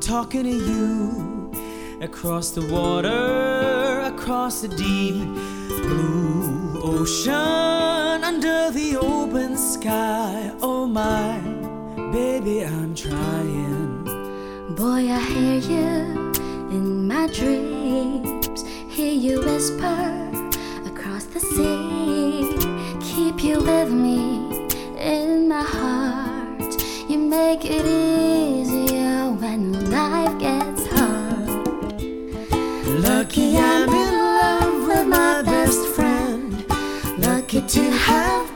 talking to you across the water, across the deep blue ocean, under the open sky. Oh my, baby, I'm trying. Boy, I hear you in my dreams, hear you whisper across the sea, keep you with me Make it easier when life gets hard. Lucky I'm in love with my best friend. Lucky to have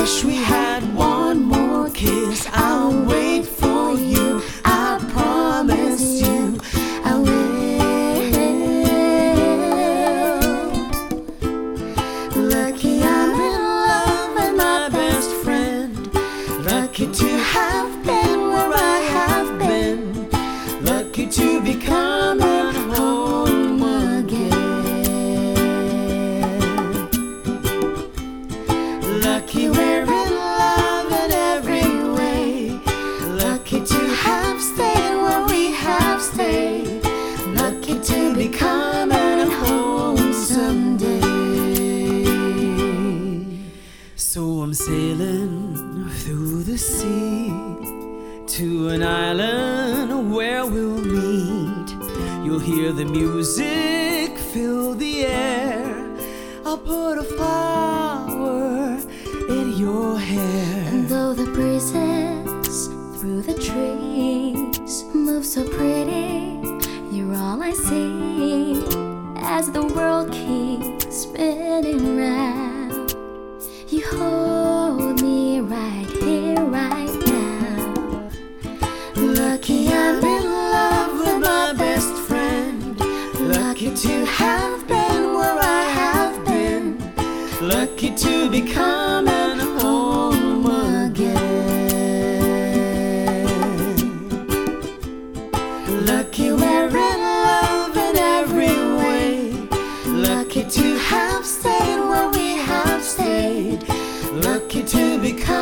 wish we had I'm sailing through the sea to an island where we'll meet. You'll hear the music fill the air. I'll put a flower through the trees move so pretty, you're all I see as the world keeps spinning round. You hold me right here, right now. Lucky I'm in love with my best friend. Lucky to have been where I have been. Lucky to be coming home Lucky we're in love in every way. Lucky to have stayed where we have stayed. Lucky to become.